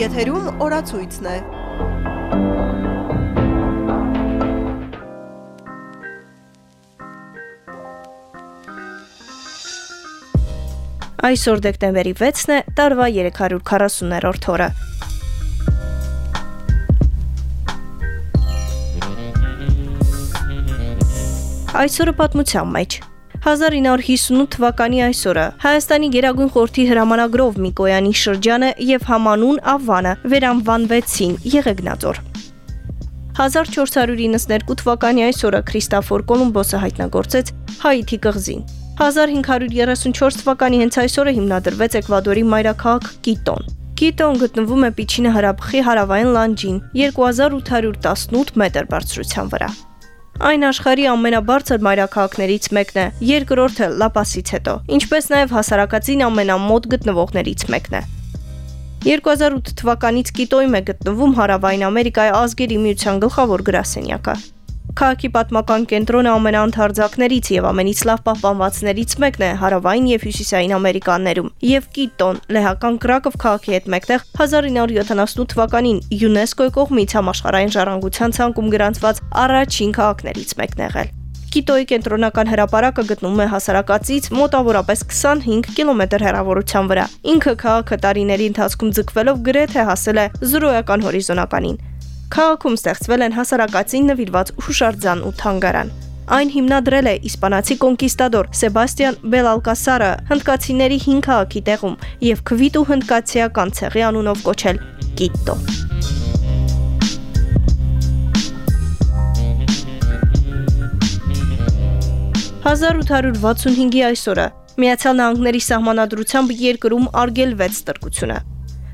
Եթերում օրացույցն է։ Այսօր դեկտեմբերի 6-ն է, տարվա 340-րդ օրը։ Այսօրը պատմության մեջ 1958 թվականի այսօրը Հայաստանի Գերագույն խորհրդի հրամանագրով Միկոյանի շրջանը եւ Համանուն Ավանը վերանվանվեցին Եղեգնաձոր։ 1492 թվականի այսօրը Քրիստոֆոր Կոլումբոսը հայտնագործեց Հայիթի կղզին։ 1534 թվականի հենց այսօրը հիմնադրվեց Էկվադորի մայրաքաղաք Կիտոն։ Կիտոն գտնվում է Պիչինը հրաբխի հարավային լանջին 2818 մետր բարձրության վրա։ Այն աշխարհի ամենաբարձր մայրաքաղաքներից մեկն է, երկրորդը Լապասից հետո, ինչպես նաև հասարակածին ամենամոտ գտնվողներից մեկն է։ 2008 թվականից Կիտոյում է գտնվում Հարավային Ամերիկայի ազգերի միության գլխավոր գրասենյակը։ Քաղաքի պատմական կենտրոնը ամենաանթարձակներից եւ ամենից լավ պահպանվածներից մեկն է հարավային եւ հյուսիսային Ամերիկաներում եւ Կիտոն լեհական Կրակով քաղաքի հետ մեկտեղ 1978 թվականին ՅՈՒՆԵՍԿՕ-ի կողմից համաշխարհային ժառանգության ցանկում գրանցված առաջին քաղաքներից մեկն եղել։ Կիտոյի կենտրոնական հրապարակը գտնվում է հասարակածից մոտավորապես 25 կիլոմետր հեռավորության վրա։ Ինքը քաղաքը տարիների ընթացքում ձգվելով գրեթե հասել է զրոյական հորիզոնականին։ Քաղաքում ստեղծվել են հասարակածին նվիրված հուշարձան ու թանգարան։ Այն հիմնադրել է իսպանացի կոնկիստադոր Սեբաստիան Բելալկասարը հնդկացիների 5 քաղաքի տեղում եւ քվիտ ու հնդկացիական ցեղի անունով կոչել Կիտո։ «1865-ի այսօրը. Միացյալ Նահանգների սահմանադրությամբ երկրում արգելվեց տրկությունը։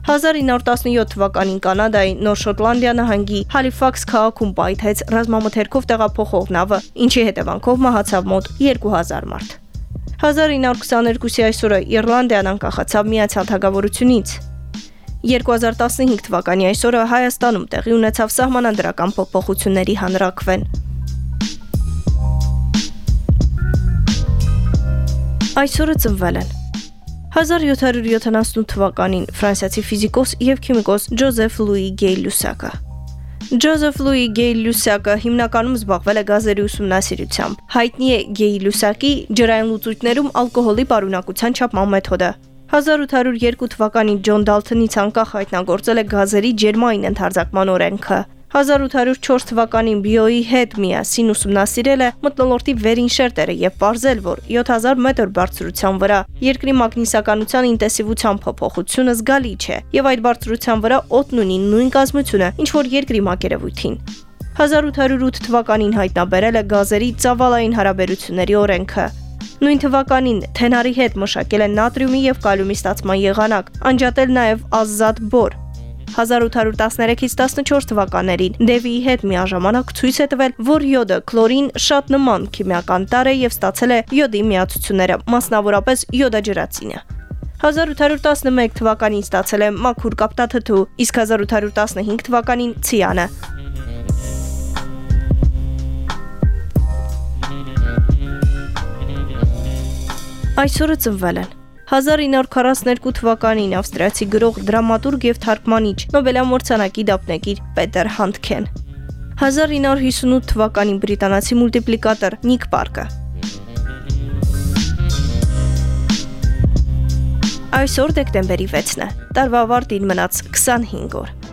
1917 թվականին Կանադայի Նոր Շոտլանդիա նահանգի Հալիֆաքս քաղաքում պայթեց ռազմամթերքով տեղափոխող նավը, ինչի հետևանքով մահացավ մոտ 2000 մարդ։ 1922-ի այսօրը Իռլանդիան անկախացավ Միացյալ Թագավորությունից։ 2015 թվականի այսօրը Հայաստանում տեղի ունեցավ սահմանադրական փոփոխությունների հանրակվեն։ Այսօրը ծնվել են 1778 թվականին ֆրանսիացի ֆիզիկոս եւ քիմիկոս Ջոզեֆ Լուի Գեյ Լուսակը Ջոզեֆ Լուի Գեյ Լուսակը հիմնականում զբաղվել է գազերի ուսումնասիրությամբ։ Հայտնի է Գեյ Լուսակի ջրային լուծույթներում ալկոհոլի պարունակության չափման մեթոդը։ 1802 թվականին Ջոն Դալթոնի ցանկախ հայտնագործել է գազերի ջերմային ընդարձակման օրենքը։ 1804 թվականին բիոյի հետ միասին ուսումնասիրել է մթնոլորտի վերին շերտերը եւ ողրզել, որ 7000 մետր բարձրության վրա երկրի մագնիսականության ինտենսիվության փոփոխությունը զգալի չէ եւ այդ բարձրության վրա օդն ունի նույն կազմությունը, ինչ որ երկրի մակերևույթին։ 1808 թվականին հայտնաբերել է գազերի ծավալային հարաբերությունների օրենքը։ Նույն թվականին թենարի հետ մշակել են նատրիումի եւ կալիումի ստացման եղանակ, անջատել նաեւ ազատ բոր, 1813-ից 14 թվականներին Դևիի հետ միաժամանակ ցույց է տվել, որ յոդը քլորին շատ նման քիմիական տար է եւ ստացել է յոդի միացությունները, մասնավորապես յոդաջրածինը։ 1811 թվականին ստացել է մաքուր կապտաթթու, իսկ 1815 թվականին ցիանը։ Այսօրը ծնվել են 1942 թվականին ավստրիացի գրող, դրամատուրգ եւ թարգմանիչ, Նոբելամրցանակի դափնեկիր Պետեր Հանտքեն։ 1958 թվականին բրիտանացի մուլտիպլիկատոր Նիկ Պարկը։ Այսօր դեկտեմբերի 6-ն է։ Տարվա ավարտին մնաց 25 օր։